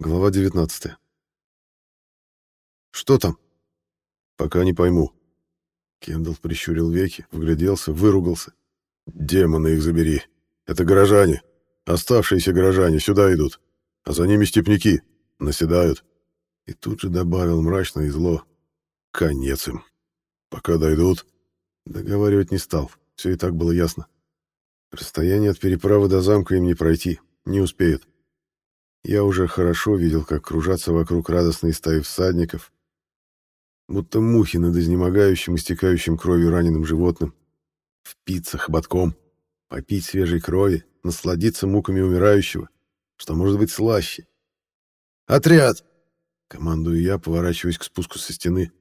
Глава 19. «Что там?» «Пока не пойму». Кендалл прищурил веки, вгляделся, выругался. «Демоны их забери. Это горожане. Оставшиеся горожане сюда идут. А за ними степняки. Наседают». И тут же добавил мрачно и зло. «Конец им. Пока дойдут...» Договаривать не стал. Все и так было ясно. Расстояние от переправы до замка им не пройти. Не успеют. Я уже хорошо видел, как кружатся вокруг радостные стаи всадников, будто мухи над изнемогающим, истекающим кровью раненым животным. Впиться хоботком, попить свежей крови, насладиться муками умирающего, что может быть слаще. «Отряд!» — командую я, поворачиваясь к спуску со стены.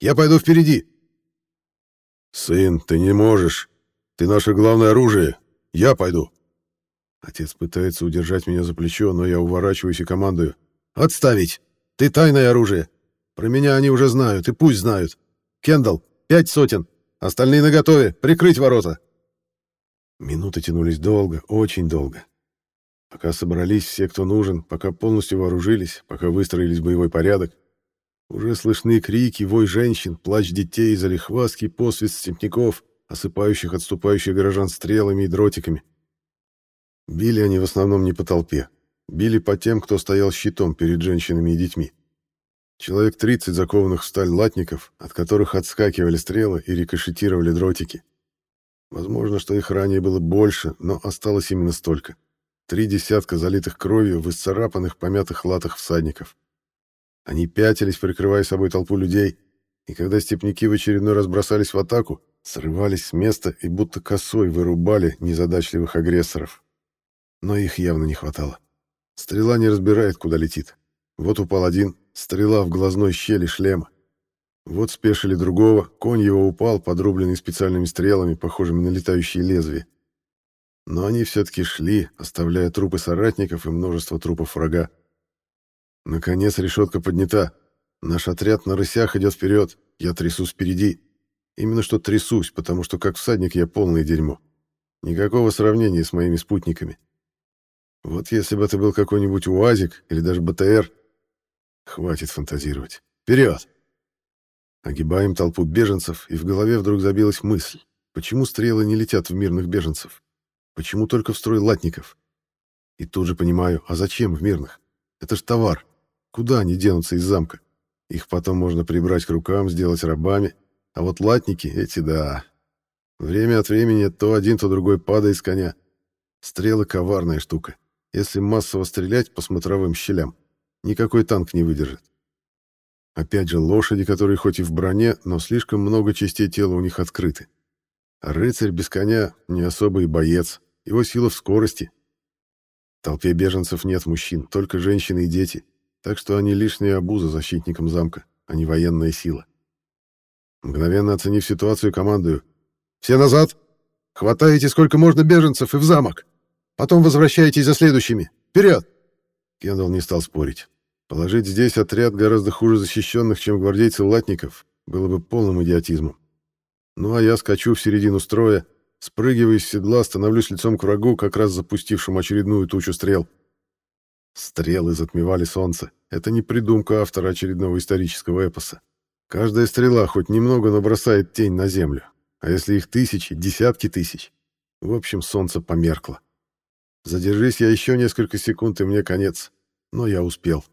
«Я пойду впереди!» «Сын, ты не можешь! Ты наше главное оружие! Я пойду!» Отец пытается удержать меня за плечо, но я уворачиваюсь и командую. «Отставить! Ты тайное оружие! Про меня они уже знают, и пусть знают! Кендалл, пять сотен! Остальные наготове! Прикрыть ворота!» Минуты тянулись долго, очень долго. Пока собрались все, кто нужен, пока полностью вооружились, пока выстроились боевой порядок, уже слышны крики, вой женщин, плач детей, залихваски, посвист степняков, осыпающих отступающих горожан стрелами и дротиками. Били они в основном не по толпе. Били по тем, кто стоял щитом перед женщинами и детьми. Человек 30 закованных в сталь латников, от которых отскакивали стрелы и рикошетировали дротики. Возможно, что их ранее было больше, но осталось именно столько. Три десятка залитых кровью в исцарапанных, помятых латах всадников. Они пятились, прикрывая собой толпу людей, и когда степняки в очередной раз бросались в атаку, срывались с места и будто косой вырубали незадачливых агрессоров но их явно не хватало. Стрела не разбирает, куда летит. Вот упал один, стрела в глазной щели шлема. Вот спешили другого, конь его упал, подрубленный специальными стрелами, похожими на летающие лезвия. Но они все-таки шли, оставляя трупы соратников и множество трупов врага. Наконец решетка поднята. Наш отряд на рысях идет вперед. Я трясусь впереди. Именно что трясусь, потому что как всадник я полное дерьмо. Никакого сравнения с моими спутниками. Вот если бы это был какой-нибудь УАЗик или даже БТР. Хватит фантазировать. Вперед! Огибаем толпу беженцев, и в голове вдруг забилась мысль. Почему стрелы не летят в мирных беженцев? Почему только в строй латников? И тут же понимаю, а зачем в мирных? Это ж товар. Куда они денутся из замка? Их потом можно прибрать к рукам, сделать рабами. А вот латники, эти да. Время от времени то один, то другой падает с коня. Стрелы — коварная штука. Если массово стрелять по смотровым щелям, никакой танк не выдержит. Опять же, лошади, которые хоть и в броне, но слишком много частей тела у них открыты. А рыцарь без коня не особо и боец, его сила в скорости. В толпе беженцев нет мужчин, только женщины и дети, так что они лишняя обуза защитникам замка, а не военная сила. Мгновенно оценив ситуацию, командую. «Все назад! Хватаете сколько можно беженцев и в замок!» Потом возвращайтесь за следующими. Вперед!» Кендалл не стал спорить. Положить здесь отряд гораздо хуже защищенных, чем гвардейцы латников, было бы полным идиотизмом. Ну а я скачу в середину строя, спрыгиваю с седла, становлюсь лицом к врагу, как раз запустившему очередную тучу стрел. Стрелы затмевали солнце. Это не придумка автора очередного исторического эпоса. Каждая стрела хоть немного набросает тень на землю. А если их тысячи, десятки тысяч? В общем, солнце померкло. Задержись я еще несколько секунд, и мне конец. Но я успел.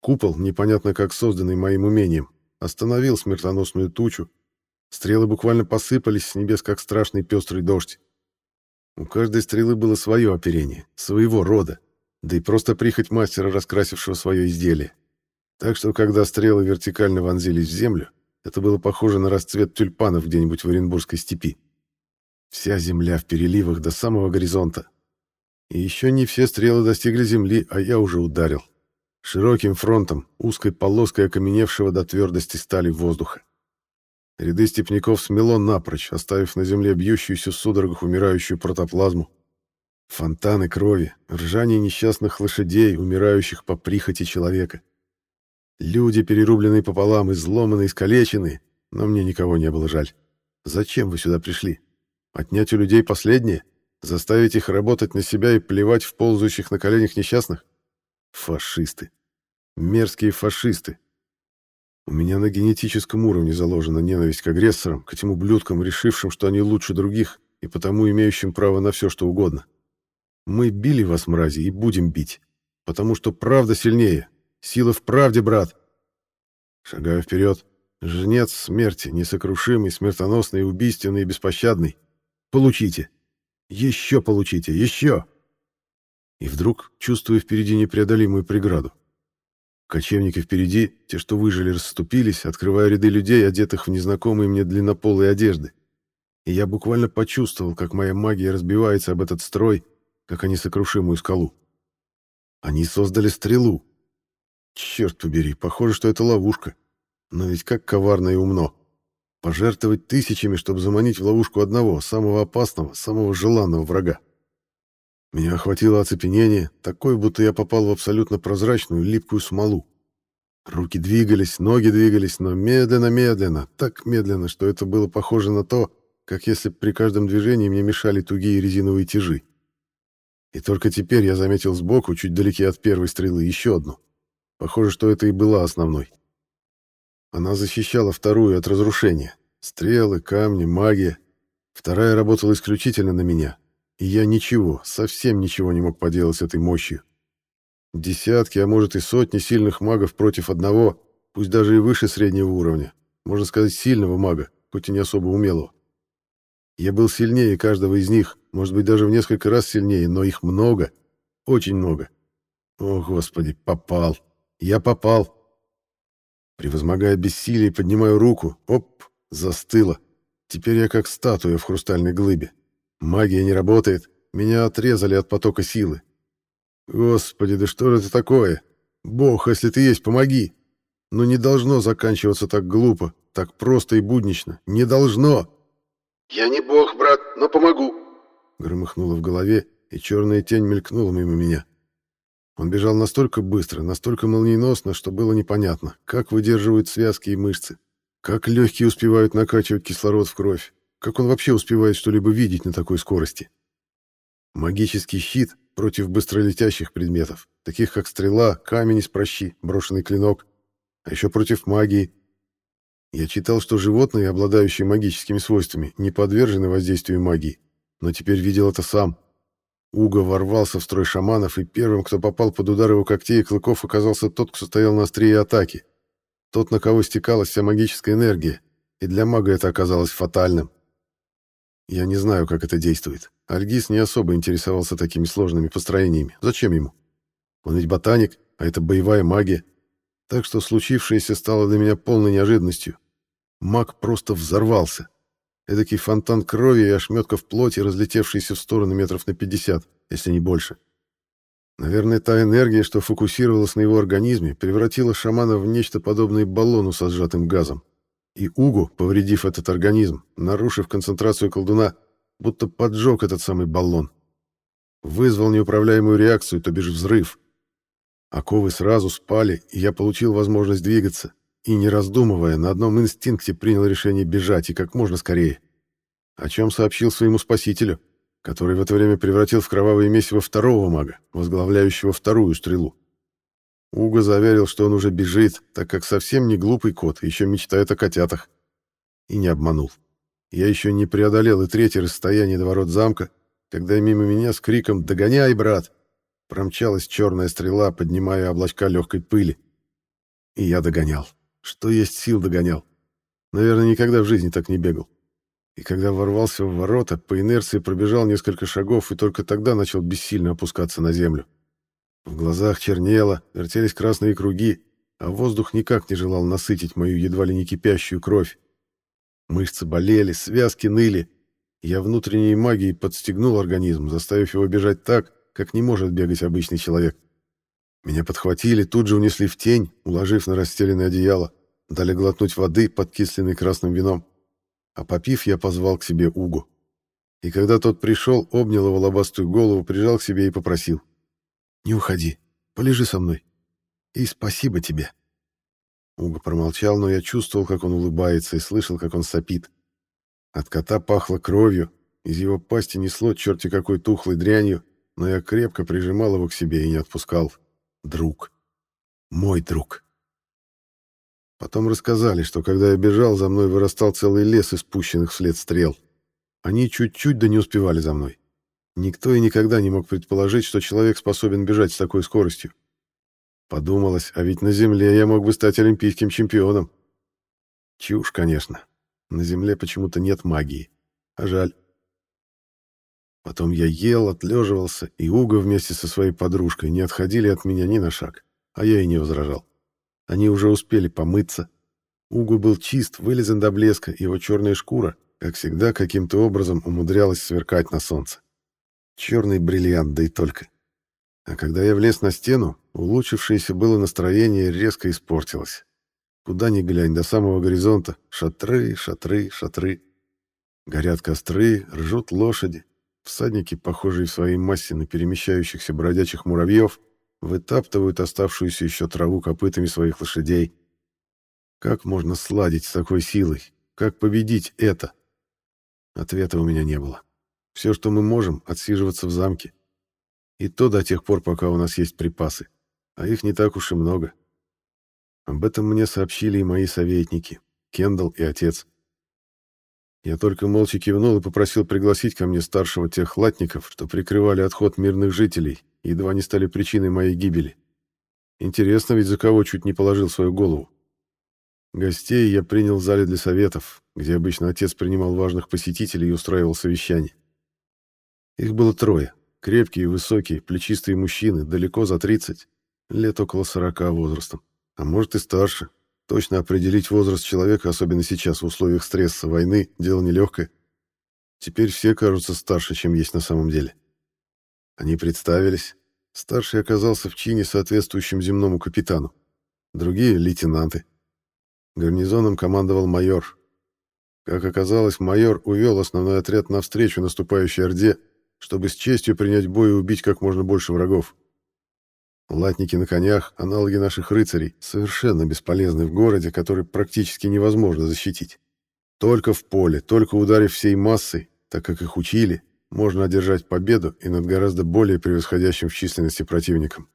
Купол, непонятно как созданный моим умением, остановил смертоносную тучу. Стрелы буквально посыпались с небес, как страшный пестрый дождь. У каждой стрелы было свое оперение, своего рода, да и просто прихоть мастера, раскрасившего свое изделие. Так что, когда стрелы вертикально вонзились в землю, это было похоже на расцвет тюльпанов где-нибудь в Оренбургской степи. Вся земля в переливах до самого горизонта, и еще не все стрелы достигли земли, а я уже ударил. Широким фронтом, узкой полоской окаменевшего до твердости стали воздуха. Ряды степняков смело напрочь, оставив на земле бьющуюся в судорогах умирающую протоплазму. Фонтаны крови, ржание несчастных лошадей, умирающих по прихоти человека. Люди, перерубленные пополам, изломанные, искалеченные, но мне никого не было жаль. Зачем вы сюда пришли? Отнять у людей последнее? Заставить их работать на себя и плевать в ползающих на коленях несчастных? Фашисты. Мерзкие фашисты. У меня на генетическом уровне заложена ненависть к агрессорам, к этим ублюдкам, решившим, что они лучше других и потому имеющим право на все, что угодно. Мы били вас, мрази, и будем бить, потому что правда сильнее. Сила в правде, брат. Шагаю вперед. Жнец смерти, несокрушимый, смертоносный, убийственный и беспощадный. Получите. Еще получите, еще. И вдруг чувствую впереди непреодолимую преграду. Кочевники впереди, те, что выжили, расступились, открывая ряды людей, одетых в незнакомые мне длиннополые одежды. И я буквально почувствовал, как моя магия разбивается об этот строй, как о несокрушимую скалу. Они создали стрелу. Черт побери, похоже, что это ловушка. Но ведь как коварно и умно. Пожертвовать тысячами, чтобы заманить в ловушку одного, самого опасного, самого желанного врага. Меня охватило оцепенение, такое, будто я попал в абсолютно прозрачную, липкую смолу. Руки двигались, ноги двигались, но медленно-медленно, так медленно, что это было похоже на то, как если при каждом движении мне мешали тугие резиновые тяжи. И только теперь я заметил сбоку, чуть далеки от первой стрелы, еще одну. Похоже, что это и была основной. Она защищала вторую от разрушения. Стрелы, камни, магия. Вторая работала исключительно на меня. И я ничего, совсем ничего не мог поделать с этой мощью. Десятки, а может и сотни сильных магов против одного, пусть даже и выше среднего уровня. Можно сказать, сильного мага, хоть и не особо умелого. Я был сильнее каждого из них, может быть, даже в несколько раз сильнее, но их много, очень много. О, Господи, попал. Я попал. Превозмогая бессилие, поднимаю руку. Оп, застыла. Теперь я как статуя в хрустальной глыбе. Магия не работает. Меня отрезали от потока силы. Господи, да что же это такое? Бог, если ты есть, помоги. Но не должно заканчиваться так глупо, так просто и буднично. Не должно. «Я не бог, брат, но помогу!» Громыхнуло в голове, и черная тень мелькнула мимо меня. Он бежал настолько быстро, настолько молниеносно, что было непонятно, как выдерживают связки и мышцы, как легкие успевают накачивать кислород в кровь, как он вообще успевает что-либо видеть на такой скорости. Магический щит против быстролетящих предметов, таких как стрела, камень из прощи, брошенный клинок, а еще против магии, я читал, что животные, обладающие магическими свойствами, не подвержены воздействию магии, но теперь видел это сам. Уго ворвался в строй шаманов, и первым, кто попал под удар его когтей и клыков, оказался тот, кто стоял на острие атаки. Тот, на кого стекалась вся магическая энергия, и для мага это оказалось фатальным. Я не знаю, как это действует. Альгис не особо интересовался такими сложными построениями. Зачем ему? Он ведь ботаник, а это боевая магия. Так что случившееся стало для меня полной неожиданностью. Маг просто взорвался. Эдакий фонтан крови и ошметков плоти, разлетевшийся в стороны метров на 50, если не больше. Наверное, та энергия, что фокусировалась на его организме, превратила шамана в нечто подобное баллону со сжатым газом. И Угу, повредив этот организм, нарушив концентрацию колдуна, будто поджег этот самый баллон. Вызвал неуправляемую реакцию, то бишь взрыв. Оковы сразу спали, и я получил возможность двигаться, и, не раздумывая, на одном инстинкте принял решение бежать и как можно скорее. О чем сообщил своему спасителю, который в это время превратил в кровавое месиво второго мага, возглавляющего вторую стрелу. Уго заверил, что он уже бежит, так как совсем не глупый кот, еще мечтает о котятах. И не обманул. Я еще не преодолел и третье расстояние до ворот замка, когда мимо меня с криком «Догоняй, брат!» Промчалась черная стрела, поднимая облачка легкой пыли. И я догонял. Что есть сил догонял. Наверное, никогда в жизни так не бегал. И когда ворвался в ворота, по инерции пробежал несколько шагов и только тогда начал бессильно опускаться на землю. В глазах чернело, вертелись красные круги, а воздух никак не желал насытить мою едва ли не кипящую кровь. Мышцы болели, связки ныли. Я внутренней магией подстегнул организм, заставив его бежать так, как не может бегать обычный человек. Меня подхватили, тут же унесли в тень, уложив на расстеленное одеяло, дали глотнуть воды, подкисленной красным вином. А попив, я позвал к себе Угу. И когда тот пришел, обнял его лобастую голову, прижал к себе и попросил. «Не уходи, полежи со мной. И спасибо тебе». Уго промолчал, но я чувствовал, как он улыбается, и слышал, как он сопит. От кота пахло кровью, из его пасти несло черти какой тухлой дрянью, но я крепко прижимал его к себе и не отпускал. Друг. Мой друг. Потом рассказали, что когда я бежал, за мной вырастал целый лес из пущенных вслед стрел. Они чуть-чуть да не успевали за мной. Никто и никогда не мог предположить, что человек способен бежать с такой скоростью. Подумалось, а ведь на Земле я мог бы стать олимпийским чемпионом. Чушь, конечно. На Земле почему-то нет магии. А жаль. Потом я ел, отлеживался, и Уго вместе со своей подружкой не отходили от меня ни на шаг, а я и не возражал. Они уже успели помыться. Уго был чист, вылезан до блеска, его черная шкура, как всегда, каким-то образом умудрялась сверкать на солнце. Черный бриллиант, да и только. А когда я влез на стену, улучшившееся было настроение резко испортилось. Куда ни глянь, до самого горизонта шатры, шатры, шатры. Горят костры, ржут лошади. Всадники, похожие в своей массе на перемещающихся бродячих муравьев, вытаптывают оставшуюся еще траву копытами своих лошадей. Как можно сладить с такой силой? Как победить это? Ответа у меня не было. Все, что мы можем, отсиживаться в замке. И то до тех пор, пока у нас есть припасы. А их не так уж и много. Об этом мне сообщили и мои советники, Кендалл и отец. Я только молча кивнул и попросил пригласить ко мне старшего тех латников, что прикрывали отход мирных жителей, и едва не стали причиной моей гибели. Интересно ведь, за кого чуть не положил свою голову. Гостей я принял в зале для советов, где обычно отец принимал важных посетителей и устраивал совещания. Их было трое. Крепкие, высокие, плечистые мужчины, далеко за 30, лет около 40 возрастом. А может и старше. Точно определить возраст человека, особенно сейчас, в условиях стресса, войны, дело нелегкое. Теперь все кажутся старше, чем есть на самом деле. Они представились. Старший оказался в чине, соответствующем земному капитану. Другие — лейтенанты. Гарнизоном командовал майор. Как оказалось, майор увел основной отряд навстречу наступающей Орде, чтобы с честью принять бой и убить как можно больше врагов. Латники на конях, аналоги наших рыцарей, совершенно бесполезны в городе, который практически невозможно защитить. Только в поле, только ударив всей массой, так как их учили, можно одержать победу и над гораздо более превосходящим в численности противником.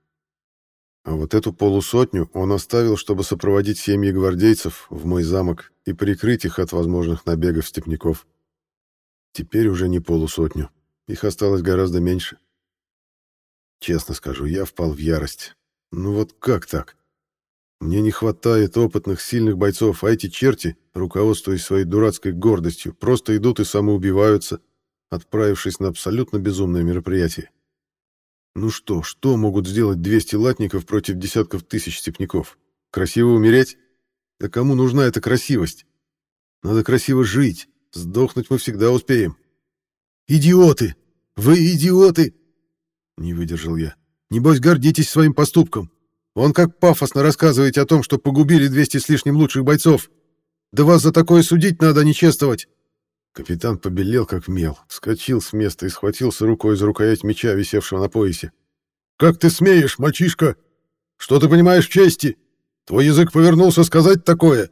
А вот эту полусотню он оставил, чтобы сопроводить семьи гвардейцев в мой замок и прикрыть их от возможных набегов степняков. Теперь уже не полусотню. Их осталось гораздо меньше. Честно скажу, я впал в ярость. Ну вот как так? Мне не хватает опытных, сильных бойцов, а эти черти, руководствуясь своей дурацкой гордостью, просто идут и самоубиваются, отправившись на абсолютно безумное мероприятие. Ну что, что могут сделать 200 латников против десятков тысяч степняков? Красиво умереть? Да кому нужна эта красивость? Надо красиво жить. Сдохнуть мы всегда успеем. Идиоты! Вы идиоты! Не выдержал я. Небось, гордитесь своим поступком. Он как пафосно рассказываете о том, что погубили 200 с лишним лучших бойцов. Да вас за такое судить надо, а не чествовать. Капитан побелел, как мел, вскочил с места и схватился рукой за рукоять меча, висевшего на поясе. «Как ты смеешь, мальчишка? Что ты понимаешь в чести? Твой язык повернулся сказать такое!»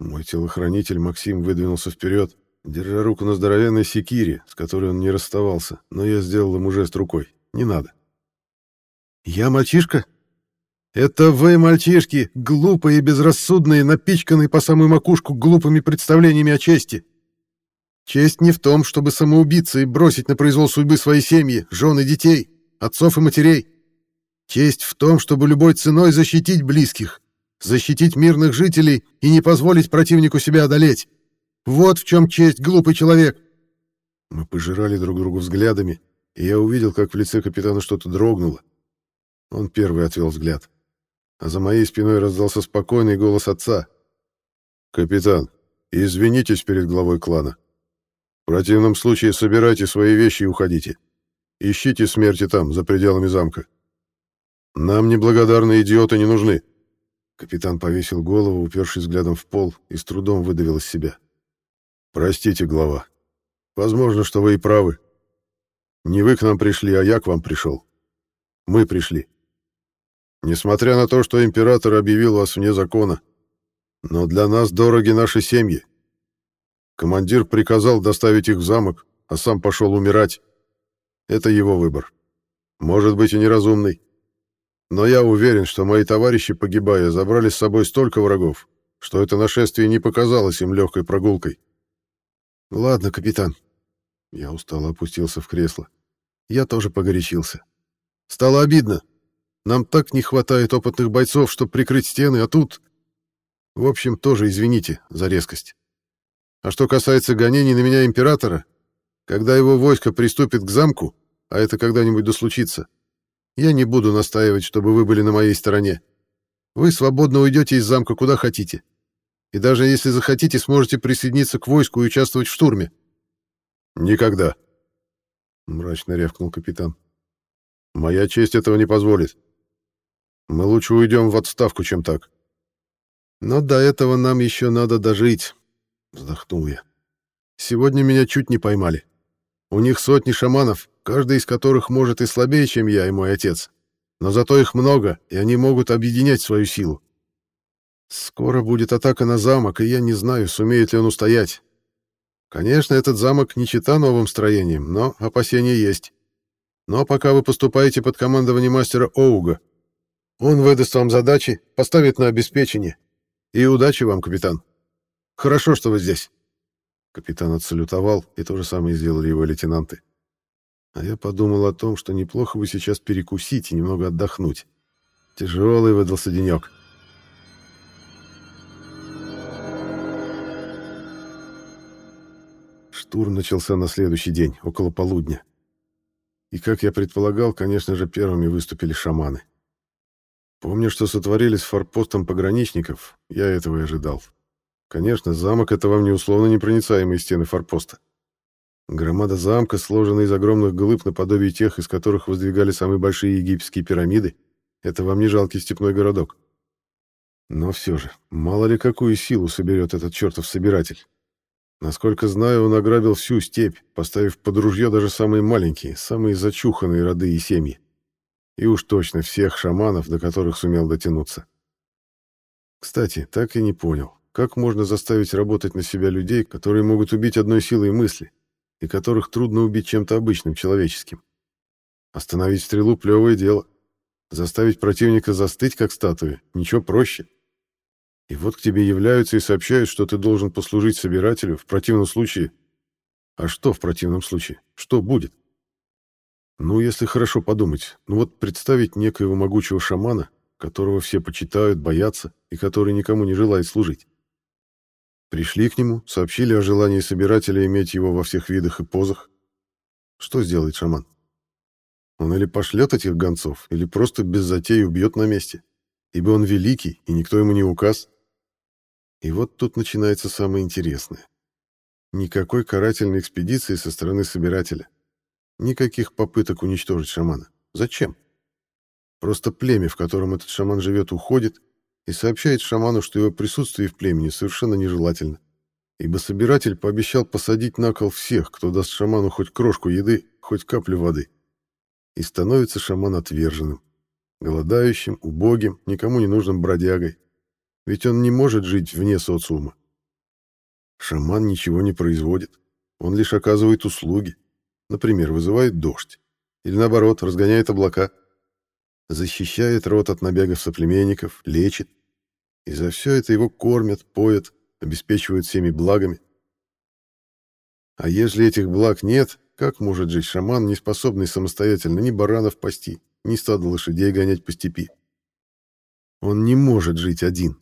Мой телохранитель Максим выдвинулся вперед, держа руку на здоровенной секире, с которой он не расставался, но я сделал ему жест рукой. Не надо. Я мальчишка? Это вы, мальчишки, глупые, безрассудные, напичканные по самую макушку глупыми представлениями о чести. Честь не в том, чтобы самоубиться и бросить на произвол судьбы свои семьи, жены, детей, отцов и матерей. Честь в том, чтобы любой ценой защитить близких, защитить мирных жителей и не позволить противнику себя одолеть. Вот в чем честь, глупый человек. Мы пожирали друг друга взглядами, и я увидел, как в лице капитана что-то дрогнуло. Он первый отвел взгляд. А за моей спиной раздался спокойный голос отца. «Капитан, извинитесь перед главой клана. В противном случае собирайте свои вещи и уходите. Ищите смерти там, за пределами замка. Нам неблагодарные идиоты не нужны». Капитан повесил голову, упершись взглядом в пол, и с трудом выдавил из себя. «Простите, глава. Возможно, что вы и правы. Не вы к нам пришли, а я к вам пришел. Мы пришли. Несмотря на то, что император объявил вас вне закона, но для нас дороги наши семьи. Командир приказал доставить их в замок, а сам пошел умирать. Это его выбор. Может быть и неразумный. но я уверен, что мои товарищи, погибая, забрали с собой столько врагов, что это нашествие не показалось им легкой прогулкой. Ладно, капитан. Я устало опустился в кресло. Я тоже погорячился. Стало обидно. Нам так не хватает опытных бойцов, чтобы прикрыть стены, а тут... В общем, тоже извините за резкость. А что касается гонений на меня императора, когда его войско приступит к замку, а это когда-нибудь дослучится, я не буду настаивать, чтобы вы были на моей стороне. Вы свободно уйдете из замка куда хотите. И даже если захотите, сможете присоединиться к войску и участвовать в штурме. Никогда, мрачно рявкнул капитан. Моя честь этого не позволит. Мы лучше уйдем в отставку, чем так. Но до этого нам еще надо дожить, вздохнул я. Сегодня меня чуть не поймали. У них сотни шаманов, каждый из которых может и слабее, чем я и мой отец. Но зато их много, и они могут объединять свою силу. Скоро будет атака на замок, и я не знаю, сумеет ли он устоять. Конечно, этот замок не чита новым строением, но опасения есть. Но пока вы поступаете под командование мастера Оуга, он выдаст вам задачи, поставит на обеспечение. И удачи вам, капитан. Хорошо, что вы здесь. Капитан отсалютовал, и то же самое сделали его лейтенанты. А я подумал о том, что неплохо бы сейчас перекусить и немного отдохнуть. Тяжелый выдался денек. Штурм начался на следующий день, около полудня. И, как я предполагал, конечно же, первыми выступили шаманы. Помню, что сотворили с форпостом пограничников, я этого и ожидал. Конечно, замок — это вам не условно непроницаемые стены форпоста. Громада замка, сложенная из огромных глыб наподобие тех, из которых воздвигали самые большие египетские пирамиды, это вам не жалкий степной городок. Но все же, мало ли какую силу соберет этот чертов собиратель. Насколько знаю, он ограбил всю степь, поставив под ружье даже самые маленькие, самые зачуханные роды и семьи. И уж точно всех шаманов, до которых сумел дотянуться. Кстати, так и не понял, как можно заставить работать на себя людей, которые могут убить одной силой мысли, и которых трудно убить чем-то обычным, человеческим. Остановить стрелу — плевое дело. Заставить противника застыть, как статуя, ничего проще. И вот к тебе являются и сообщают, что ты должен послужить собирателю, в противном случае... А что в противном случае? Что будет? Ну, если хорошо подумать, ну вот представить некоего могучего шамана, которого все почитают, боятся и который никому не желает служить. Пришли к нему, сообщили о желании собирателя иметь его во всех видах и позах. Что сделает шаман? Он или пошлет этих гонцов, или просто без затей убьет на месте, ибо он великий, и никто ему не указ. И вот тут начинается самое интересное. Никакой карательной экспедиции со стороны собирателя. Никаких попыток уничтожить шамана. Зачем? Просто племя, в котором этот шаман живет, уходит и сообщает шаману, что его присутствие в племени совершенно нежелательно. Ибо собиратель пообещал посадить на кол всех, кто даст шаману хоть крошку еды, хоть каплю воды. И становится шаман отверженным, голодающим, убогим, никому не нужным бродягой. Ведь он не может жить вне социума. Шаман ничего не производит, он лишь оказывает услуги. Например, вызывает дождь. Или наоборот, разгоняет облака. Защищает род от набегов соплеменников, лечит. И за все это его кормят, поят, обеспечивают всеми благами. А если этих благ нет, как может жить шаман, не способный самостоятельно ни баранов пасти, ни стадо лошадей гонять по степи? Он не может жить один.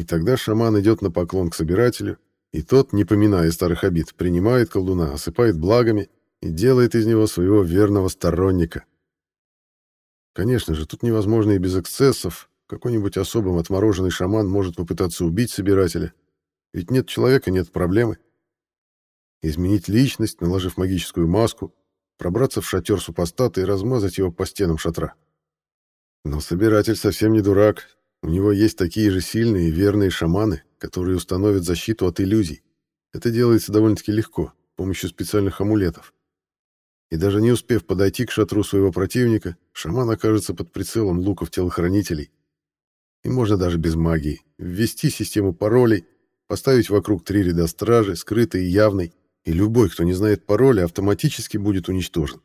И тогда шаман идет на поклон к собирателю, и тот, не поминая старых обид, принимает колдуна, осыпает благами и делает из него своего верного сторонника. Конечно же, тут невозможно и без эксцессов. Какой-нибудь особым отмороженный шаман может попытаться убить собирателя. Ведь нет человека, нет проблемы. Изменить личность, наложив магическую маску, пробраться в шатер супостата и размазать его по стенам шатра. Но собиратель совсем не дурак. У него есть такие же сильные и верные шаманы, которые установят защиту от иллюзий. Это делается довольно-таки легко, с помощью специальных амулетов. И даже не успев подойти к шатру своего противника, шаман окажется под прицелом луков телохранителей. И можно даже без магии ввести систему паролей, поставить вокруг три ряда стражи, скрытой и явной, и любой, кто не знает пароля, автоматически будет уничтожен.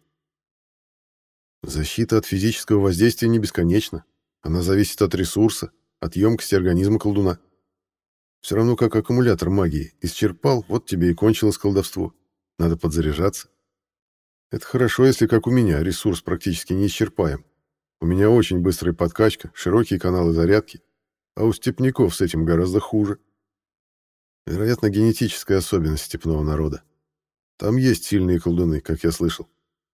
Защита от физического воздействия не бесконечна. Она зависит от ресурса, от емкости организма колдуна. Все равно как аккумулятор магии. Исчерпал, вот тебе и кончилось колдовство. Надо подзаряжаться. Это хорошо, если, как у меня, ресурс практически не исчерпаем. У меня очень быстрая подкачка, широкие каналы зарядки, а у степняков с этим гораздо хуже. Вероятно, генетическая особенность степного народа. Там есть сильные колдуны, как я слышал.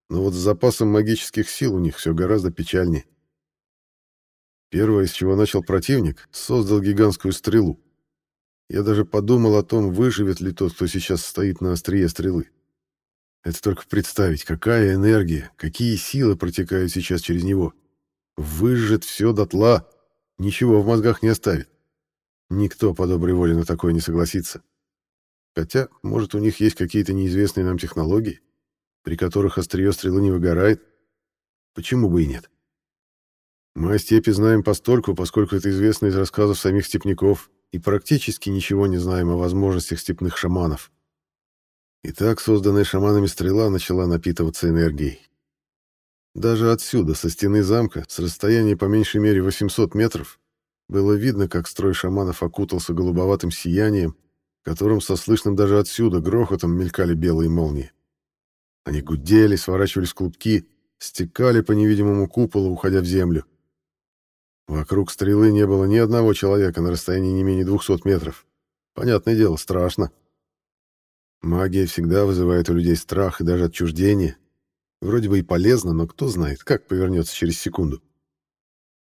Но вот с запасом магических сил у них все гораздо печальнее. Первое, с чего начал противник, создал гигантскую стрелу. Я даже подумал о том, выживет ли тот, кто сейчас стоит на острие стрелы. Это только представить, какая энергия, какие силы протекают сейчас через него. Выжжет все дотла, ничего в мозгах не оставит. Никто по доброй воле на такое не согласится. Хотя, может, у них есть какие-то неизвестные нам технологии, при которых острие стрелы не выгорает. Почему бы и нет? Мы о степи знаем постольку, поскольку это известно из рассказов самих степняков, и практически ничего не знаем о возможностях степных шаманов. И так созданная шаманами стрела начала напитываться энергией. Даже отсюда, со стены замка, с расстояния по меньшей мере 800 метров, было видно, как строй шаманов окутался голубоватым сиянием, которым со слышным даже отсюда грохотом мелькали белые молнии. Они гудели, сворачивались клубки, стекали по невидимому куполу, уходя в землю. Вокруг стрелы не было ни одного человека на расстоянии не менее 200 метров. Понятное дело, страшно. Магия всегда вызывает у людей страх и даже отчуждение. Вроде бы и полезно, но кто знает, как повернется через секунду.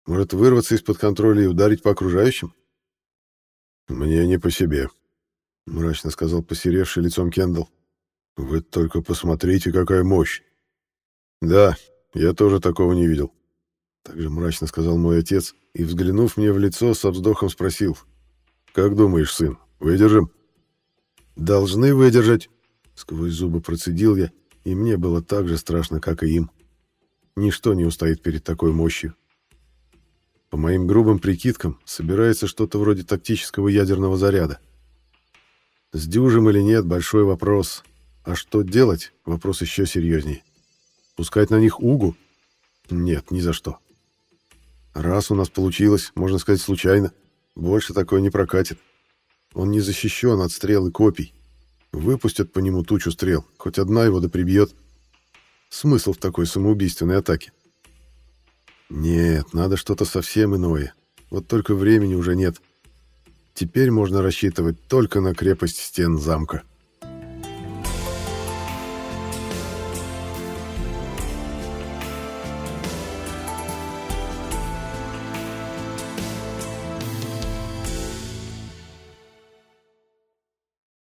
Может вырваться из-под контроля и ударить по окружающим? «Мне не по себе», — мрачно сказал посеревший лицом Кендалл. «Вы только посмотрите, какая мощь!» «Да, я тоже такого не видел», — также мрачно сказал мой отец и, взглянув мне в лицо, со вздохом спросил. «Как думаешь, сын, выдержим?» «Должны выдержать», — сквозь зубы процедил я, и мне было так же страшно, как и им. Ничто не устоит перед такой мощью. По моим грубым прикидкам, собирается что-то вроде тактического ядерного заряда. С дюжем или нет, большой вопрос. А что делать? Вопрос еще серьезнее. Пускать на них угу? Нет, ни за что. Раз у нас получилось, можно сказать, случайно, больше такое не прокатит. Он не защищен от стрел и копий. Выпустят по нему тучу стрел, хоть одна его да прибьет. Смысл в такой самоубийственной атаке? Нет, надо что-то совсем иное. Вот только времени уже нет. Теперь можно рассчитывать только на крепость стен замка.